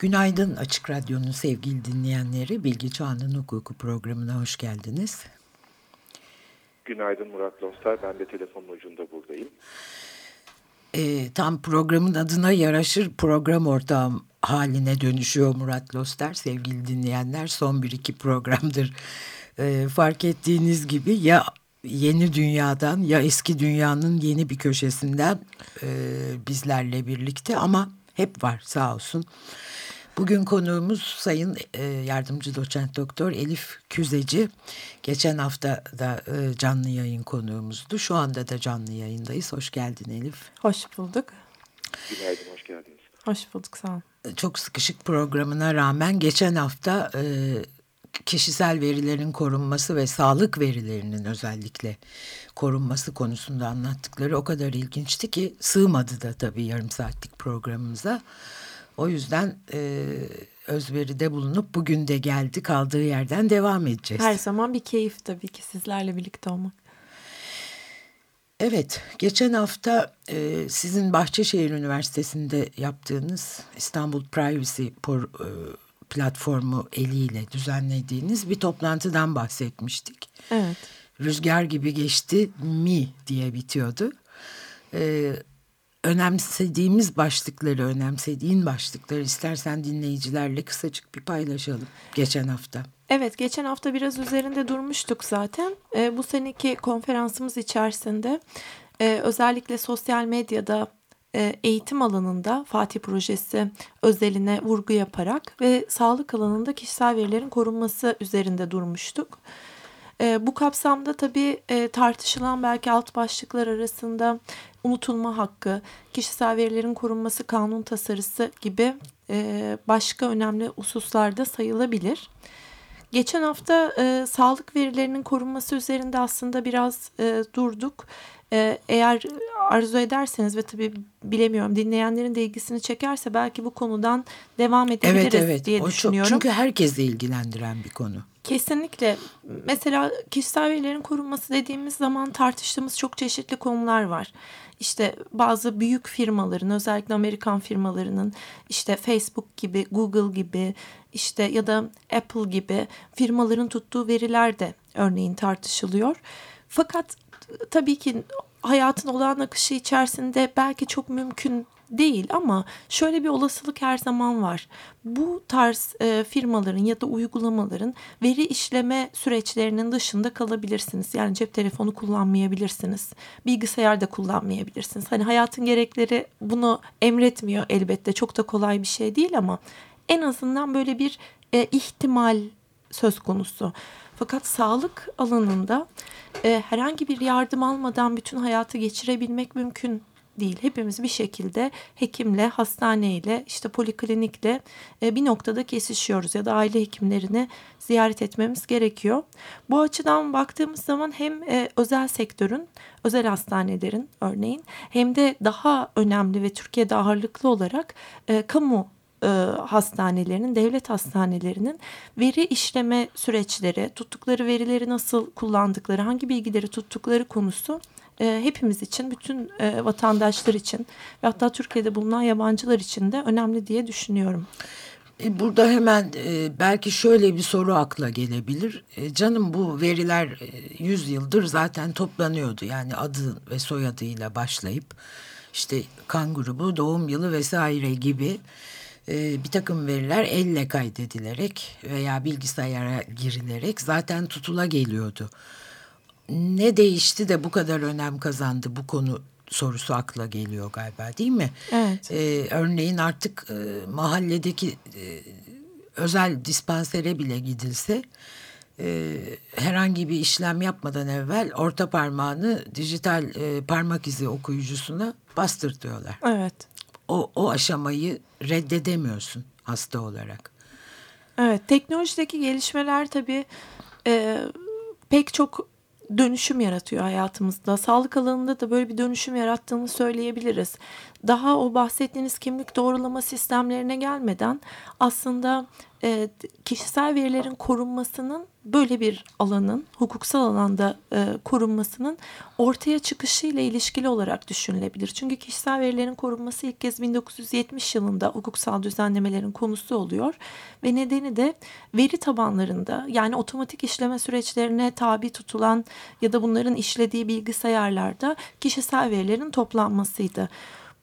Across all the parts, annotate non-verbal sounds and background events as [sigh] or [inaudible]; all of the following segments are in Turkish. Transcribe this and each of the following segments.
Günaydın Açık Radyo'nun sevgili dinleyenleri. Bilgi Çağının Hukuku programına hoş geldiniz. Günaydın Murat Lostar. Ben de telefonun ucunda buradayım. E, tam programın adına yaraşır program ortağım haline dönüşüyor Murat Loster. Sevgili dinleyenler son bir iki programdır e, fark ettiğiniz gibi ya yeni dünyadan ya eski dünyanın yeni bir köşesinden e, bizlerle birlikte ama hep var sağ olsun. Bugün konuğumuz Sayın e, Yardımcı Doçent Doktor Elif Küzeci. Geçen hafta da e, canlı yayın konuğumuzdu. Şu anda da canlı yayındayız. Hoş geldin Elif. Hoş bulduk. Günaydın, hoş geldiniz. Hoş bulduk, sağ olun. Çok sıkışık programına rağmen geçen hafta e, kişisel verilerin korunması ve sağlık verilerinin özellikle korunması konusunda anlattıkları o kadar ilginçti ki sığmadı da tabii yarım saatlik programımıza. O yüzden e, özveride bulunup bugün de geldi kaldığı yerden devam edeceğiz. Her zaman bir keyif tabii ki sizlerle birlikte olmak. Evet, geçen hafta e, sizin Bahçeşehir Üniversitesi'nde yaptığınız İstanbul Privacy por, e, platformu eliyle düzenlediğiniz bir toplantıdan bahsetmiştik. Evet. Rüzgar gibi geçti mi diye bitiyordu. E, önemsediğimiz başlıkları, önemsediğin başlıkları istersen dinleyicilerle kısacık bir paylaşalım geçen hafta. Evet, geçen hafta biraz üzerinde durmuştuk zaten. E, bu seneki konferansımız içerisinde e, özellikle sosyal medyada e, eğitim alanında Fatih Projesi özeline vurgu yaparak ve sağlık alanında kişisel verilerin korunması üzerinde durmuştuk. E, bu kapsamda tabii e, tartışılan belki alt başlıklar arasında unutulma hakkı, kişisel verilerin korunması kanun tasarısı gibi e, başka önemli hususlarda sayılabilir. Geçen hafta e, sağlık verilerinin korunması üzerinde aslında biraz e, durduk. E, eğer arzu ederseniz ve tabii bilemiyorum dinleyenlerin de ilgisini çekerse belki bu konudan devam edebiliriz evet, evet. diye o düşünüyorum. Çok, çünkü herkesi ilgilendiren bir konu. Kesinlikle. Mesela kişisel verilerin korunması dediğimiz zaman tartıştığımız çok çeşitli konular var. İşte bazı büyük firmaların özellikle Amerikan firmalarının işte Facebook gibi, Google gibi işte ya da Apple gibi firmaların tuttuğu veriler de örneğin tartışılıyor. Fakat tabii ki hayatın olağan akışı içerisinde belki çok mümkün değil ama şöyle bir olasılık her zaman var. Bu tarz e, firmaların ya da uygulamaların veri işleme süreçlerinin dışında kalabilirsiniz. Yani cep telefonu kullanmayabilirsiniz. Bilgisayar da kullanmayabilirsiniz. Hani hayatın gerekleri bunu emretmiyor elbette. Çok da kolay bir şey değil ama en azından böyle bir e, ihtimal söz konusu. Fakat sağlık alanında e, herhangi bir yardım almadan bütün hayatı geçirebilmek mümkün değil. Hepimiz bir şekilde hekimle, hastaneyle, işte poliklinikle e, bir noktada kesişiyoruz ya da aile hekimlerini ziyaret etmemiz gerekiyor. Bu açıdan baktığımız zaman hem e, özel sektörün, özel hastanelerin örneğin hem de daha önemli ve Türkiye'de ağırlıklı olarak e, kamu hastanelerinin, devlet hastanelerinin veri işleme süreçleri, tuttukları verileri nasıl kullandıkları, hangi bilgileri tuttukları konusu e, hepimiz için, bütün e, vatandaşlar için ve hatta Türkiye'de bulunan yabancılar için de önemli diye düşünüyorum. E, burada hemen e, belki şöyle bir soru akla gelebilir. E, canım bu veriler e, 100 yıldır zaten toplanıyordu. Yani adı ve soyadıyla başlayıp işte kan grubu, doğum yılı vesaire gibi e, bir takım veriler elle kaydedilerek veya bilgisayara girilerek zaten tutula geliyordu. Ne değişti de bu kadar önem kazandı bu konu sorusu akla geliyor galiba değil mi? Evet. Ee, örneğin artık e, mahalledeki e, özel dispansere bile gidilse e, herhangi bir işlem yapmadan evvel orta parmağını dijital e, parmak izi okuyucusuna bastır diyorlar. Evet. O, o aşamayı reddedemiyorsun hasta olarak. Evet teknolojideki gelişmeler tabii e, pek çok dönüşüm yaratıyor hayatımızda. Sağlık alanında da böyle bir dönüşüm yarattığını söyleyebiliriz. Daha o bahsettiğiniz kimlik doğrulama sistemlerine gelmeden aslında e, kişisel verilerin korunmasının böyle bir alanın hukuksal alanda e, korunmasının ortaya çıkışıyla ilişkili olarak düşünülebilir. Çünkü kişisel verilerin korunması ilk kez 1970 yılında hukuksal düzenlemelerin konusu oluyor ve nedeni de veri tabanlarında yani otomatik işleme süreçlerine tabi tutulan ya da bunların işlediği bilgisayarlarda kişisel verilerin toplanmasıydı.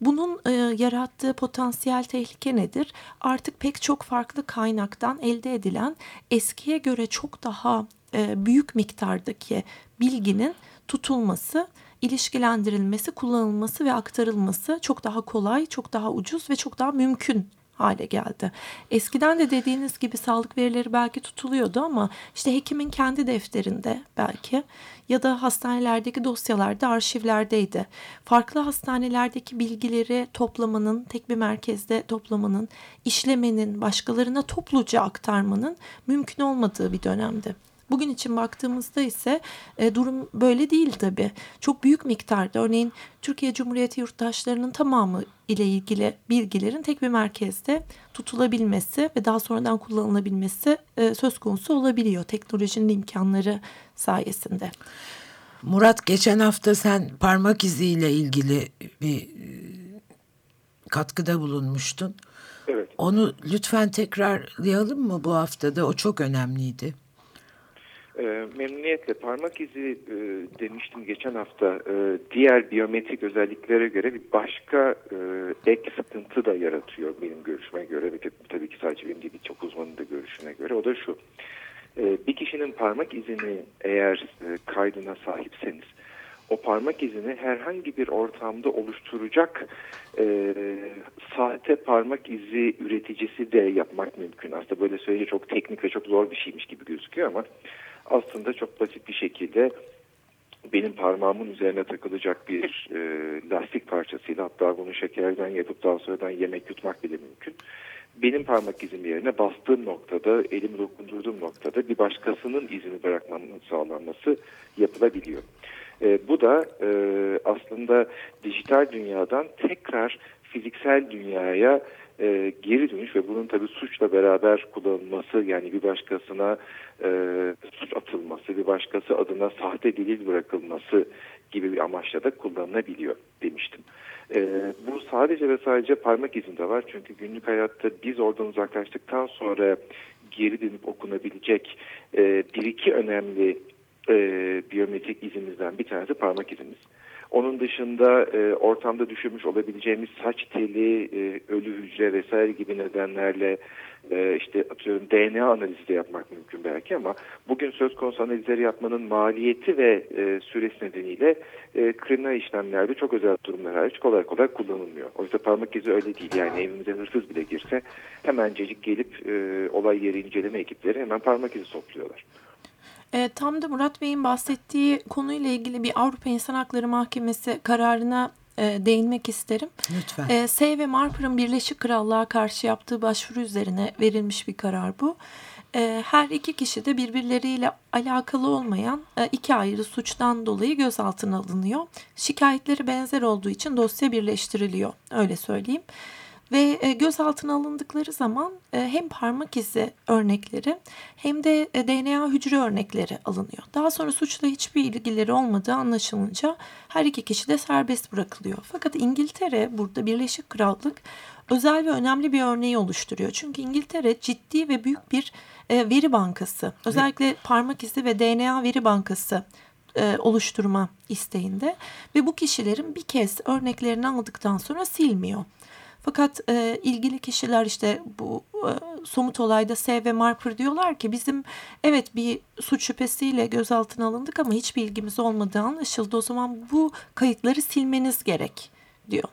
Bunun e, yarattığı potansiyel tehlike nedir? Artık pek çok farklı kaynaktan elde edilen eskiye göre çok daha e, büyük miktardaki bilginin tutulması, ilişkilendirilmesi, kullanılması ve aktarılması çok daha kolay, çok daha ucuz ve çok daha mümkün hale geldi. Eskiden de dediğiniz gibi sağlık verileri belki tutuluyordu ama işte hekimin kendi defterinde belki ya da hastanelerdeki dosyalarda arşivlerdeydi. Farklı hastanelerdeki bilgileri toplamanın, tek bir merkezde toplamanın, işlemenin, başkalarına topluca aktarmanın mümkün olmadığı bir dönemdi. Bugün için baktığımızda ise e, durum böyle değil tabii. Çok büyük miktarda örneğin Türkiye Cumhuriyeti yurttaşlarının tamamı ile ilgili bilgilerin tek bir merkezde tutulabilmesi ve daha sonradan kullanılabilmesi e, söz konusu olabiliyor teknolojinin imkanları sayesinde. Murat geçen hafta sen parmak iziyle ilgili bir e, katkıda bulunmuştun. Evet. Onu lütfen tekrarlayalım mı bu haftada? O çok önemliydi. E, memnuniyetle parmak izi e, demiştim geçen hafta. E, diğer biyometrik özelliklere göre bir başka e, ek sıkıntı da yaratıyor benim görüşüme göre. Ve tabii ki sadece benim değil birçok uzmanın da görüşüne göre. O da şu. E, bir kişinin parmak izini eğer e, kaydına sahipseniz o parmak izini herhangi bir ortamda oluşturacak e, sahte parmak izi üreticisi de yapmak mümkün. Aslında böyle söyleyince çok teknik ve çok zor bir şeymiş gibi gözüküyor ama aslında çok basit bir şekilde benim parmağımın üzerine takılacak bir e, lastik parçasıyla hatta bunu şekerden yapıp daha sonradan yemek yutmak bile mümkün. Benim parmak izim yerine bastığım noktada, elimi dokundurduğum noktada bir başkasının izini bırakmamın sağlanması yapılabiliyor. E, bu da e, aslında dijital dünyadan tekrar fiziksel dünyaya e, geri dönüş ve bunun tabii suçla beraber kullanılması yani bir başkasına e, suç atılması, bir başkası adına sahte delil bırakılması gibi bir amaçla da kullanılabiliyor demiştim. E, bu sadece ve sadece parmak izinde var çünkü günlük hayatta biz oradan uzaklaştıktan sonra geri dönüp okunabilecek e, bir iki önemli e, biyometrik izimizden bir tanesi parmak izimiz. Onun dışında e, ortamda düşürmüş olabileceğimiz saç teli, e, ölü hücre vesaire gibi nedenlerle e, işte atıyorum DNA analizi de yapmak mümkün belki ama bugün söz konusu analizleri yapmanın maliyeti ve e, süresi nedeniyle e, kriminal işlemlerde çok özel durumlar hariç kolay kolay kullanılmıyor. Oysa parmak izi öyle değil yani evimize hırsız bile girse hemencecik gelip e, olay yeri inceleme ekipleri hemen parmak izi topluyorlar. E, tam da Murat Bey'in bahsettiği konuyla ilgili bir Avrupa İnsan Hakları Mahkemesi kararına e, değinmek isterim. Lütfen. E, Sey ve Marper'ın Birleşik Krallığa karşı yaptığı başvuru üzerine verilmiş bir karar bu. E, her iki kişi de birbirleriyle alakalı olmayan e, iki ayrı suçtan dolayı gözaltına alınıyor. Şikayetleri benzer olduğu için dosya birleştiriliyor. Öyle söyleyeyim. Ve e, gözaltına alındıkları zaman e, hem parmak izi örnekleri hem de e, DNA hücre örnekleri alınıyor. Daha sonra suçla hiçbir ilgileri olmadığı anlaşılınca her iki kişi de serbest bırakılıyor. Fakat İngiltere burada Birleşik Krallık özel ve önemli bir örneği oluşturuyor. Çünkü İngiltere ciddi ve büyük bir veri bankası. Özellikle parmak izi ve DNA veri bankası oluşturma isteğinde ve bu kişilerin bir kez örneklerini aldıktan sonra silmiyor. Fakat e, ilgili kişiler işte bu e, somut olayda Sev ve Marper diyorlar ki bizim evet bir suç şüphesiyle gözaltına alındık ama hiç bilgimiz olmadığı anlaşıldı. O zaman bu kayıtları silmeniz gerek diyor.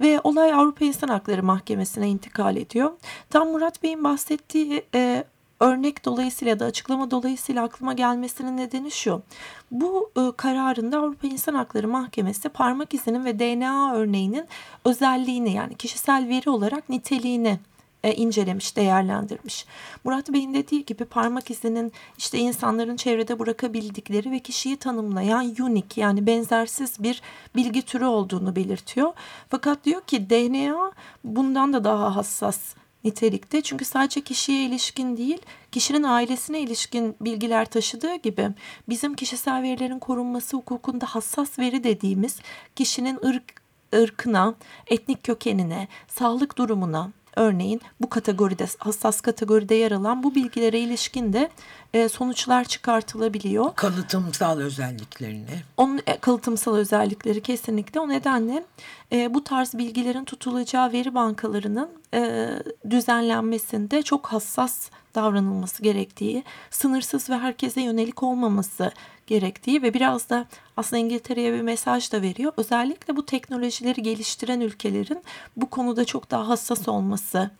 Ve olay Avrupa İnsan Hakları Mahkemesi'ne intikal ediyor. Tam Murat Bey'in bahsettiği e, örnek dolayısıyla da açıklama dolayısıyla aklıma gelmesinin nedeni şu. Bu e, kararında Avrupa İnsan Hakları Mahkemesi parmak izinin ve DNA örneğinin özelliğini yani kişisel veri olarak niteliğini e, incelemiş, değerlendirmiş. Murat Bey'in dediği gibi parmak izinin işte insanların çevrede bırakabildikleri ve kişiyi tanımlayan unik yani benzersiz bir bilgi türü olduğunu belirtiyor. Fakat diyor ki DNA bundan da daha hassas nitelikte. Çünkü sadece kişiye ilişkin değil, kişinin ailesine ilişkin bilgiler taşıdığı gibi bizim kişisel verilerin korunması hukukunda hassas veri dediğimiz kişinin ırk, ırkına, etnik kökenine, sağlık durumuna, Örneğin bu kategoride hassas kategoride yer alan bu bilgilere ilişkin de e, sonuçlar çıkartılabiliyor. Kalıtımsal özelliklerini. Onun e, kalıtımsal özellikleri kesinlikle o nedenle e, bu tarz bilgilerin tutulacağı veri bankalarının e, düzenlenmesinde çok hassas davranılması gerektiği, sınırsız ve herkese yönelik olmaması gerektiği ve biraz da aslında İngiltere'ye bir mesaj da veriyor. Özellikle bu teknolojileri geliştiren ülkelerin bu konuda çok daha hassas olması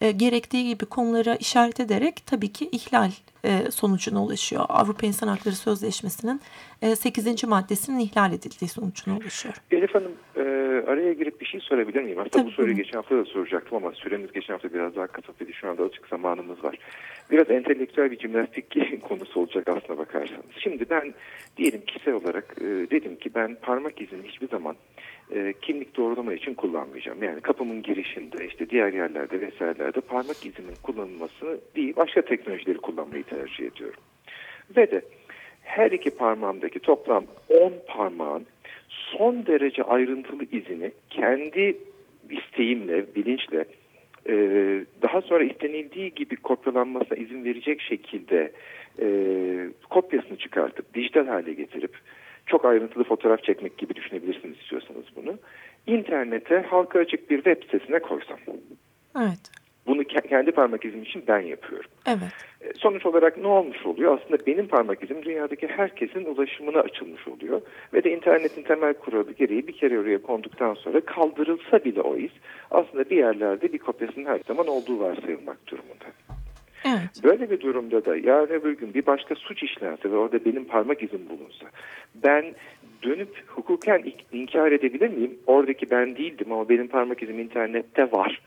e, gerektiği gibi konulara işaret ederek tabii ki ihlal sonucuna ulaşıyor. Avrupa İnsan Hakları Sözleşmesi'nin e, 8. maddesinin ihlal edildiği sonucuna ulaşıyor. Elif Hanım e, araya girip bir şey sorabilir miyim? Aslında Tabii bu soruyu geçen hafta da soracaktım ama süremiz geçen hafta biraz daha kısıtlıydı. Şu anda açık zamanımız var. Biraz entelektüel bir jimnastik [laughs] konusu olacak aslına bakarsanız. Şimdi ben diyelim kişisel olarak e, dedim ki ben parmak izini hiçbir zaman e, kimlik doğrulama için kullanmayacağım. Yani kapımın girişinde işte diğer yerlerde vesairelerde parmak izimin kullanılmasını değil başka teknolojileri kullanmayı tercih ediyorum. Ve de her iki parmağımdaki toplam 10 parmağın son derece ayrıntılı izini kendi isteğimle, bilinçle e, daha sonra istenildiği gibi kopyalanmasına izin verecek şekilde e, kopyasını çıkartıp dijital hale getirip çok ayrıntılı fotoğraf çekmek gibi düşünebilirsiniz istiyorsanız bunu. İnternete halka açık bir web sitesine koysam. Evet. Bunu kendi parmak izim için ben yapıyorum. Evet. E, sonuç olarak ne olmuş oluyor? Aslında benim parmak izim dünyadaki herkesin ulaşımına açılmış oluyor. Ve de internetin temel kuralı gereği bir kere oraya konduktan sonra kaldırılsa bile o iz aslında bir yerlerde bir kopyasının her zaman olduğu varsayılmak durumunda. Evet. Böyle bir durumda da yarın öbür gün bir başka suç işlense ve orada benim parmak izim bulunsa ben dönüp hukuken inkar edebilir miyim? Oradaki ben değildim ama benim parmak izim internette var.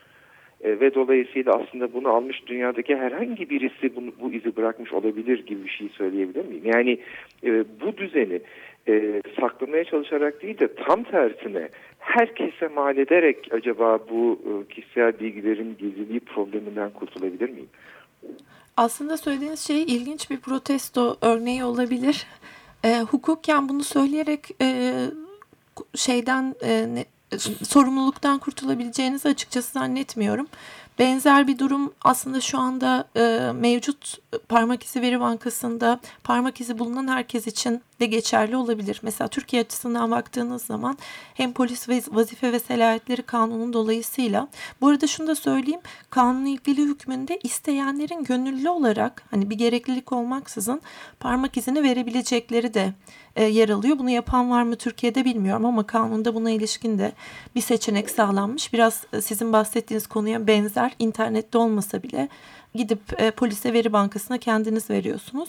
E, ve dolayısıyla aslında bunu almış dünyadaki herhangi birisi bunu, bu izi bırakmış olabilir gibi bir şey söyleyebilir miyim? Yani e, bu düzeni e, saklamaya çalışarak değil de tam tersine herkese mal ederek acaba bu e, kişisel bilgilerin gizliliği probleminden kurtulabilir miyim? Aslında söylediğiniz şey ilginç bir protesto örneği olabilir. E, hukukken bunu söyleyerek e, şeyden e, ne, sorumluluktan kurtulabileceğinizi açıkçası zannetmiyorum. Benzer bir durum aslında şu anda e, mevcut parmak izi veri bankasında parmak izi bulunan herkes için de geçerli olabilir. Mesela Türkiye açısından baktığınız zaman hem polis vazife ve selahiyetleri kanunun dolayısıyla bu arada şunu da söyleyeyim kanunun ilgili hükmünde isteyenlerin gönüllü olarak hani bir gereklilik olmaksızın parmak izini verebilecekleri de e, yer alıyor. Bunu yapan var mı Türkiye'de bilmiyorum ama kanunda buna ilişkin de bir seçenek sağlanmış. Biraz e, sizin bahsettiğiniz konuya benzer internette olmasa bile gidip e, polise veri bankasına kendiniz veriyorsunuz.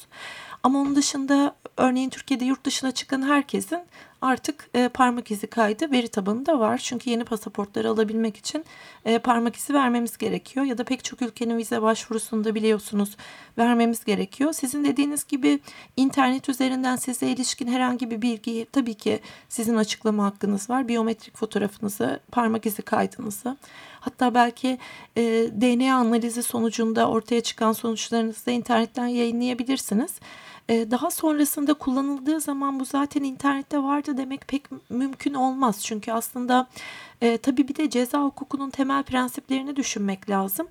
Ama onun dışında örneğin Türkiye'de yurt dışına çıkan herkesin artık e, parmak izi kaydı veri tabanında var. Çünkü yeni pasaportları alabilmek için e, parmak izi vermemiz gerekiyor. Ya da pek çok ülkenin vize başvurusunda biliyorsunuz vermemiz gerekiyor. Sizin dediğiniz gibi internet üzerinden size ilişkin herhangi bir bilgiyi tabii ki sizin açıklama hakkınız var. Biyometrik fotoğrafınızı, parmak izi kaydınızı hatta belki e, DNA analizi sonucunda ortaya çıkan sonuçlarınızı da internetten yayınlayabilirsiniz. E, daha sonrasında kullanıldığı zaman bu zaten internette vardı demek pek mümkün olmaz. Çünkü aslında e, tabii bir de ceza hukukunun temel prensiplerini düşünmek lazım.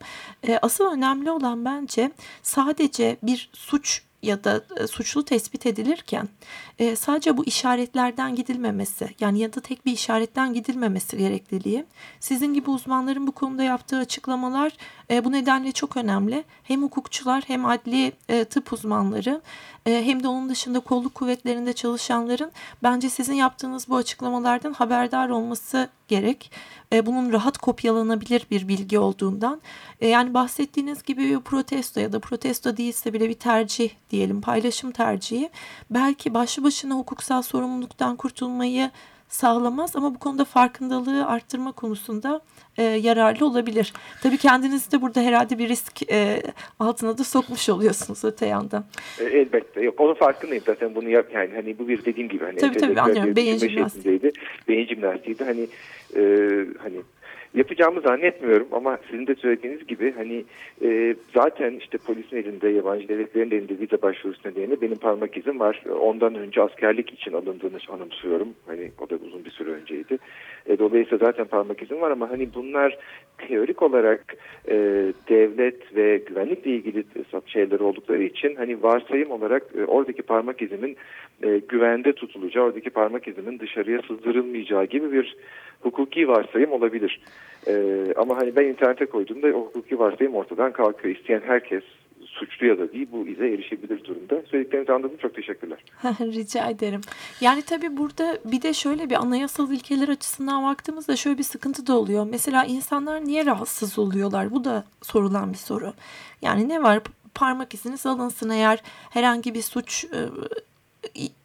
E, asıl önemli olan bence sadece bir suç ya da e, suçlu tespit edilirken e, sadece bu işaretlerden gidilmemesi yani ya da tek bir işaretten gidilmemesi gerekliliği sizin gibi uzmanların bu konuda yaptığı açıklamalar e, bu nedenle çok önemli. Hem hukukçular hem adli tıp uzmanları hem de onun dışında kolluk kuvvetlerinde çalışanların bence sizin yaptığınız bu açıklamalardan haberdar olması gerek. E, bunun rahat kopyalanabilir bir bilgi olduğundan. E, yani bahsettiğiniz gibi bir protesto ya da protesto değilse bile bir tercih diyelim paylaşım tercihi belki başlı başına hukuksal sorumluluktan kurtulmayı sağlamaz ama bu konuda farkındalığı arttırma konusunda e, yararlı olabilir. Tabii kendinizi de burada herhalde bir risk e, altına da sokmuş oluyorsunuz öte yandan. E, elbette. Yok onun farkındayım zaten bunu yap yani hani bu bir dediğim gibi hani tabii tabii anlıyorum. Beyin jimnastiği. Beyin jimnastiğiydi. Hani e, hani yapacağımı zannetmiyorum ama sizin de söylediğiniz gibi hani e, zaten işte polisin elinde, yabancı devletlerin elinde vize başvurusu nedeniyle benim parmak izim var. Ondan önce askerlik için alındığını anımsıyorum. Hani o da uzun bir süre önceydi. E, dolayısıyla zaten parmak izim var ama hani bunlar teorik olarak e, devlet ve güvenlikle ilgili şeyler oldukları için hani varsayım olarak e, oradaki parmak izimin e, güvende tutulacağı, oradaki parmak izimin dışarıya sızdırılmayacağı gibi bir hukuki varsayım olabilir. E, ama hani ben internete koyduğumda o hukuki varsayım ortadan kalkıyor. İsteyen herkes suçlu ya da değil bu ize erişebilir durumda. Söylediklerinizi anladım. Çok teşekkürler. [laughs] Rica ederim. Yani tabii burada bir de şöyle bir anayasal ilkeler açısından baktığımızda şöyle bir sıkıntı da oluyor. Mesela insanlar niye rahatsız oluyorlar? Bu da sorulan bir soru. Yani ne var? Parmak iziniz alınsın eğer herhangi bir suç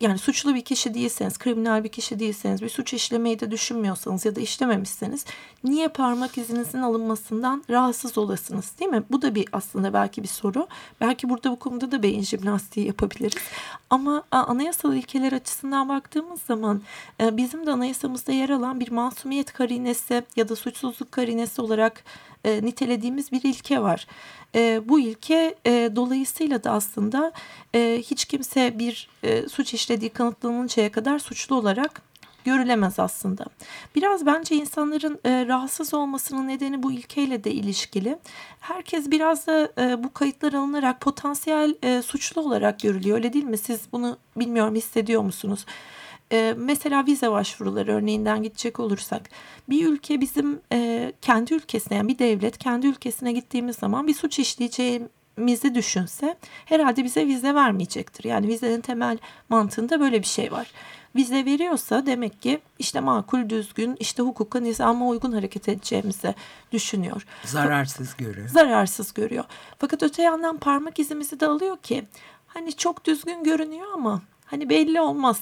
yani suçlu bir kişi değilseniz, kriminal bir kişi değilseniz, bir suç işlemeyi de düşünmüyorsanız ya da işlememişseniz niye parmak izinizin alınmasından rahatsız olasınız değil mi? Bu da bir aslında belki bir soru. Belki burada bu konuda da beyin jimnastiği yapabiliriz. Ama anayasal ilkeler açısından baktığımız zaman e, bizim de anayasamızda yer alan bir masumiyet karinesi ya da suçsuzluk karinesi olarak e, nitelediğimiz bir ilke var. E, bu ilke e, dolayısıyla da aslında e, hiç kimse bir e, suç işlediği kanıtlanıncaya kadar suçlu olarak görülemez aslında. Biraz bence insanların e, rahatsız olmasının nedeni bu ilkeyle de ilişkili. Herkes biraz da e, bu kayıtlar alınarak potansiyel e, suçlu olarak görülüyor. Öyle değil mi? Siz bunu bilmiyorum hissediyor musunuz? E, mesela vize başvuruları örneğinden gidecek olursak bir ülke bizim e, kendi ülkesine yani bir devlet kendi ülkesine gittiğimiz zaman bir suç işleyeceğimizi düşünse herhalde bize vize vermeyecektir. Yani vizenin temel mantığında böyle bir şey var. Vize veriyorsa demek ki işte makul, düzgün, işte hukuka, nizama uygun hareket edeceğimizi düşünüyor. Zararsız görüyor. Zararsız görüyor. Fakat öte yandan parmak izimizi de alıyor ki hani çok düzgün görünüyor ama hani belli olmaz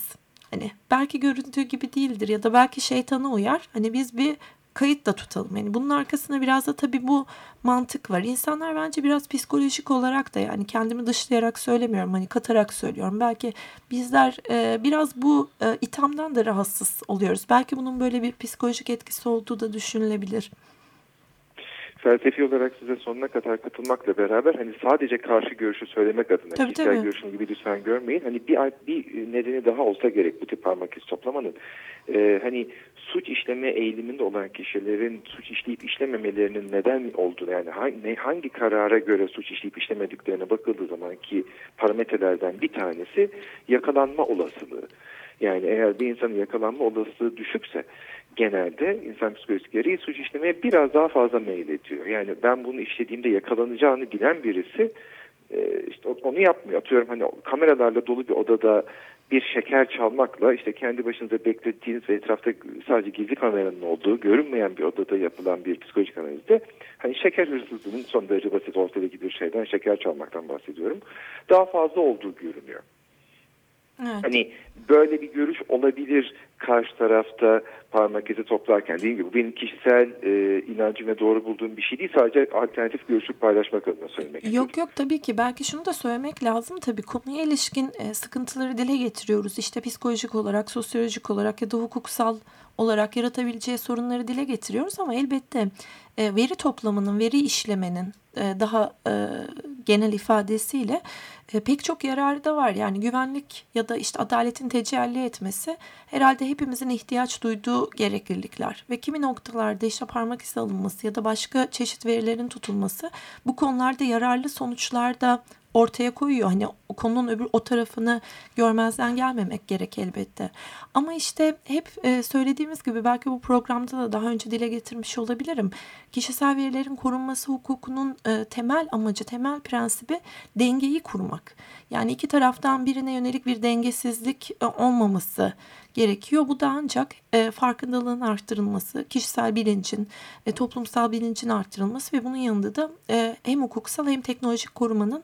Hani belki görüntü gibi değildir ya da belki şeytana uyar. Hani biz bir kayıt da tutalım. Yani bunun arkasında biraz da tabii bu mantık var. İnsanlar bence biraz psikolojik olarak da yani kendimi dışlayarak söylemiyorum. Hani katarak söylüyorum. Belki bizler e, biraz bu e, ithamdan da rahatsız oluyoruz. Belki bunun böyle bir psikolojik etkisi olduğu da düşünülebilir felsefi olarak size sonuna kadar katılmakla beraber hani sadece karşı görüşü söylemek adına tabii, kişisel tabii. görüşüm gibi lütfen görmeyin. Hani bir bir nedeni daha olsa gerek bu tip parmak izi toplamanın. Ee, hani suç işleme eğiliminde olan kişilerin suç işleyip işlememelerinin neden olduğunu yani hangi, hangi karara göre suç işleyip işlemediklerine bakıldığı zaman ki parametrelerden bir tanesi yakalanma olasılığı. Yani eğer bir insanın yakalanma olasılığı düşükse genelde insan psikolojisi gereği suç işlemeye biraz daha fazla meylediyor. Yani ben bunu işlediğimde yakalanacağını bilen birisi e, işte onu yapmıyor. Atıyorum hani kameralarla dolu bir odada bir şeker çalmakla işte kendi başınıza beklediğiniz ve etrafta sadece gizli kameranın olduğu görünmeyen bir odada yapılan bir psikolojik analizde hani şeker hırsızlığının son derece basit ortadaki bir şeyden şeker çalmaktan bahsediyorum. Daha fazla olduğu görünüyor. Evet. Hani böyle bir görüş olabilir karşı tarafta parmak izi toplarken değil mi? Bu benim kişisel e, inancım ve doğru bulduğum bir şey değil. Sadece alternatif görüşü paylaşmak adına söylemek istedim. Yok yok tabii ki. Belki şunu da söylemek lazım. Tabii konuya ilişkin e, sıkıntıları dile getiriyoruz. İşte psikolojik olarak, sosyolojik olarak ya da hukuksal olarak yaratabileceği sorunları dile getiriyoruz. Ama elbette e, veri toplamının, veri işlemenin daha e, genel ifadesiyle e, pek çok yararı da var. Yani güvenlik ya da işte adaletin tecelli etmesi herhalde hepimizin ihtiyaç duyduğu gereklilikler. Ve kimi noktalarda işte parmak izi alınması ya da başka çeşit verilerin tutulması bu konularda yararlı sonuçlar da ortaya koyuyor. Hani konunun öbür o tarafını görmezden gelmemek gerek elbette. Ama işte hep e, söylediğimiz gibi belki bu programda da daha önce dile getirmiş olabilirim. Kişisel verilerin korunması hukukunun e, temel amacı, temel prensibi dengeyi kurmak. Yani iki taraftan birine yönelik bir dengesizlik e, olmaması gerekiyor. Bu da ancak farkındalığın arttırılması, kişisel bilincin, toplumsal bilincin arttırılması ve bunun yanında da hem hukuksal hem teknolojik korumanın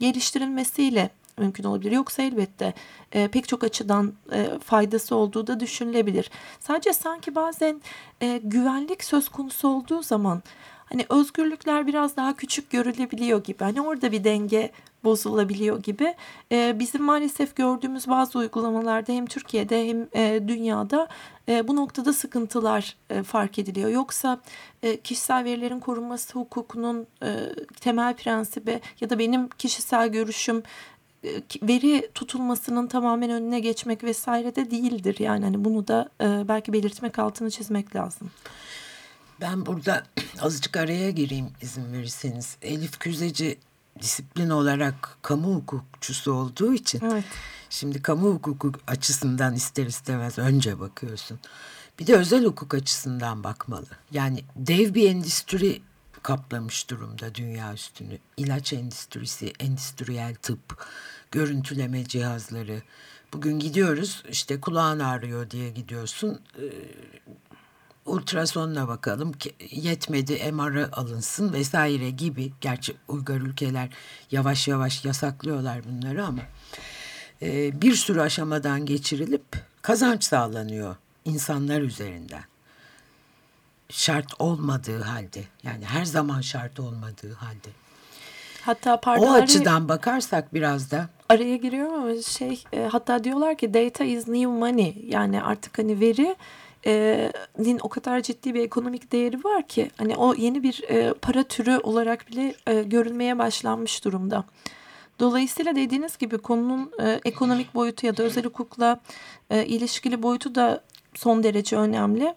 geliştirilmesiyle mümkün olabilir. Yoksa elbette e, pek çok açıdan e, faydası olduğu da düşünülebilir. Sadece sanki bazen e, güvenlik söz konusu olduğu zaman hani özgürlükler biraz daha küçük görülebiliyor gibi. Hani orada bir denge bozulabiliyor gibi. E, bizim maalesef gördüğümüz bazı uygulamalarda hem Türkiye'de hem e, dünyada e, bu noktada sıkıntılar e, fark ediliyor. Yoksa e, kişisel verilerin korunması hukukunun e, temel prensibi ya da benim kişisel görüşüm e, veri tutulmasının tamamen önüne geçmek vesaire de değildir. Yani hani bunu da e, belki belirtmek altını çizmek lazım. Ben burada [clears throat] azıcık araya gireyim izin verirseniz. Elif Küzeci disiplin olarak kamu hukukçusu olduğu için evet. şimdi kamu hukuku açısından ister istemez önce bakıyorsun. Bir de özel hukuk açısından bakmalı. Yani dev bir endüstri kaplamış durumda dünya üstünü. İlaç endüstrisi, endüstriyel tıp, görüntüleme cihazları. Bugün gidiyoruz işte kulağın ağrıyor diye gidiyorsun. Ultrasonla bakalım yetmedi MR'ı alınsın vesaire gibi. Gerçi uygar ülkeler yavaş yavaş yasaklıyorlar bunları ama e, bir sürü aşamadan geçirilip kazanç sağlanıyor insanlar üzerinden. Şart olmadığı halde yani her zaman şart olmadığı halde. Hatta pardon, o açıdan bakarsak biraz da araya giriyorum ama şey e, hatta diyorlar ki data is new money yani artık hani veri e, din o kadar ciddi bir ekonomik değeri var ki hani o yeni bir e, para türü olarak bile e, görülmeye başlanmış durumda. Dolayısıyla dediğiniz gibi konunun e, ekonomik boyutu ya da özel hukukla e, ilişkili boyutu da son derece önemli.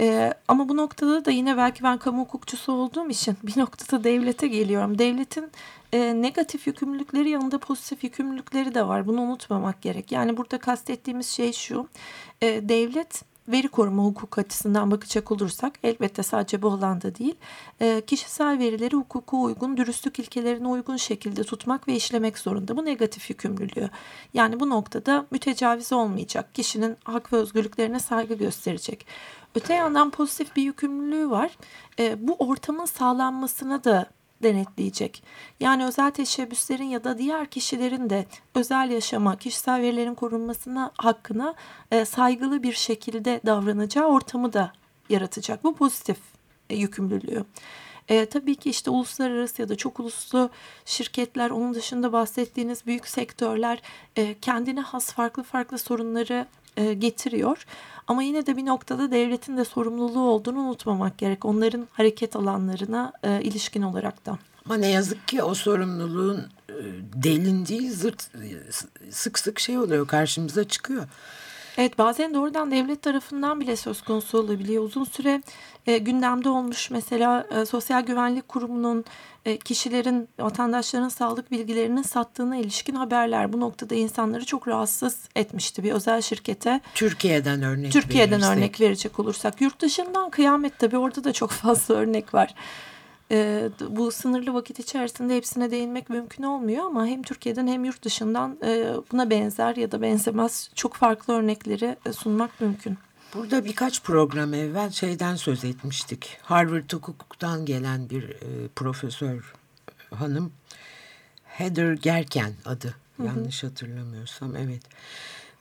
E, ama bu noktada da yine belki ben kamu hukukçusu olduğum için [laughs] bir noktada devlete geliyorum. Devletin e, negatif yükümlülükleri yanında pozitif yükümlülükleri de var. Bunu unutmamak gerek. Yani burada kastettiğimiz şey şu. E, devlet veri koruma hukuk açısından bakacak olursak elbette sadece bu alanda değil e, kişisel verileri hukuka uygun dürüstlük ilkelerine uygun şekilde tutmak ve işlemek zorunda. Bu negatif yükümlülüğü. Yani bu noktada mütecaviz olmayacak. Kişinin hak ve özgürlüklerine saygı gösterecek. Öte yandan pozitif bir yükümlülüğü var. E, bu ortamın sağlanmasına da denetleyecek. Yani özel teşebbüslerin ya da diğer kişilerin de özel yaşama, kişisel verilerin korunmasına hakkına e, saygılı bir şekilde davranacağı ortamı da yaratacak. Bu pozitif e, yükümlülüğü. E, tabii ki işte uluslararası ya da çok uluslu şirketler, onun dışında bahsettiğiniz büyük sektörler e, kendine has farklı farklı sorunları e, getiriyor. Ama yine de bir noktada devletin de sorumluluğu olduğunu unutmamak gerek. Onların hareket alanlarına e, ilişkin olarak da. Ama ne yazık ki o sorumluluğun e, delindiği zırt sık sık şey oluyor karşımıza çıkıyor. Evet bazen doğrudan devlet tarafından bile söz konusu olabiliyor. Uzun süre e, gündemde olmuş mesela e, Sosyal Güvenlik Kurumu'nun e, kişilerin, vatandaşların sağlık bilgilerini sattığına ilişkin haberler bu noktada insanları çok rahatsız etmişti. Bir özel şirkete. Türkiye'den örnek Türkiye'den verirsek. örnek verecek olursak. Yurt dışından kıyamet tabii orada da çok [laughs] fazla örnek var. E, bu sınırlı vakit içerisinde hepsine değinmek mümkün olmuyor ama hem Türkiye'den hem yurt dışından e, buna benzer ya da benzemez çok farklı örnekleri e, sunmak mümkün. Burada birkaç program evvel şeyden söz etmiştik. Harvard Hukuk'tan gelen bir e, profesör hanım Heather Gerken adı yanlış hatırlamıyorsam evet.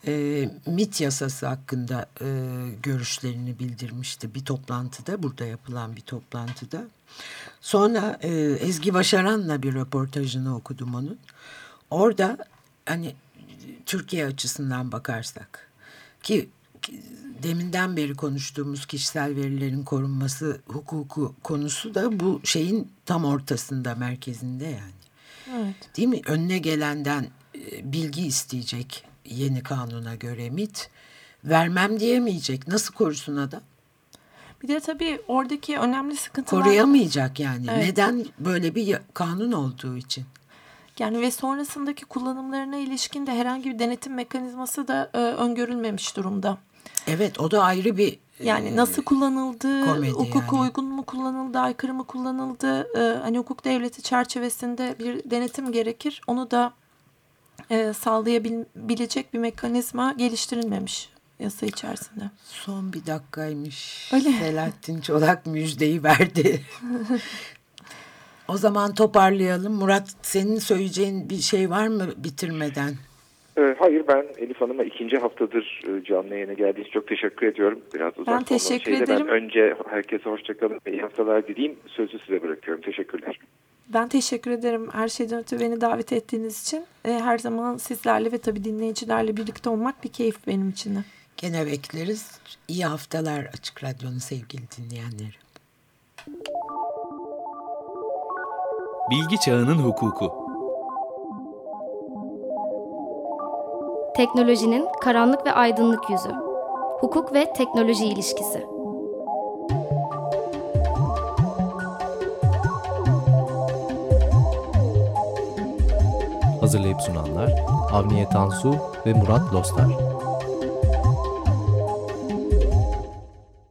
E, MIT yasası hakkında e, görüşlerini bildirmişti bir toplantıda burada yapılan bir toplantıda. Sonra e, Ezgi Başaran'la bir röportajını okudum onun. Orada hani Türkiye açısından bakarsak ki deminden beri konuştuğumuz kişisel verilerin korunması hukuku konusu da bu şeyin tam ortasında, merkezinde yani. Evet. Değil mi? Önüne gelenden e, bilgi isteyecek yeni kanuna göre MIT. Vermem diyemeyecek. Nasıl korusun adam? Bir de tabii oradaki önemli sıkıntılar... Koruyamayacak yani. Evet. Neden? Böyle bir kanun olduğu için. Yani ve sonrasındaki kullanımlarına ilişkin de herhangi bir denetim mekanizması da e, öngörülmemiş durumda. Evet o da ayrı bir yani nasıl kullanıldı, hukuka yani. uygun mu kullanıldı, aykırı mı kullanıldı, e, hani hukuk devleti çerçevesinde bir denetim gerekir. Onu da e, sağlayabilecek bir mekanizma geliştirilmemiş yasa içerisinde. Son bir dakikaymış. Öyle. Selahattin Çolak müjdeyi verdi. [laughs] O zaman toparlayalım. Murat senin söyleyeceğin bir şey var mı bitirmeden? Ee, hayır ben Elif Hanım'a ikinci haftadır e, canlı yayına geldiği için çok teşekkür ediyorum. Biraz uzak Ben teşekkür şeyde ederim. Ben önce herkese hoşçakalın ve iyi haftalar dileyim. Sözü size bırakıyorum. Teşekkürler. Ben teşekkür ederim her şeyden öte beni davet ettiğiniz için. E, her zaman sizlerle ve tabii dinleyicilerle birlikte olmak bir keyif benim için de. Gene bekleriz. İyi haftalar Açık Radyo'nun sevgili dinleyenleri. Bilgi Çağının Hukuku Teknolojinin karanlık ve aydınlık yüzü. Hukuk ve teknoloji ilişkisi. Hazırlayıp sunanlar Avniye Tansu ve Murat Lostar.